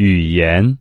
语言。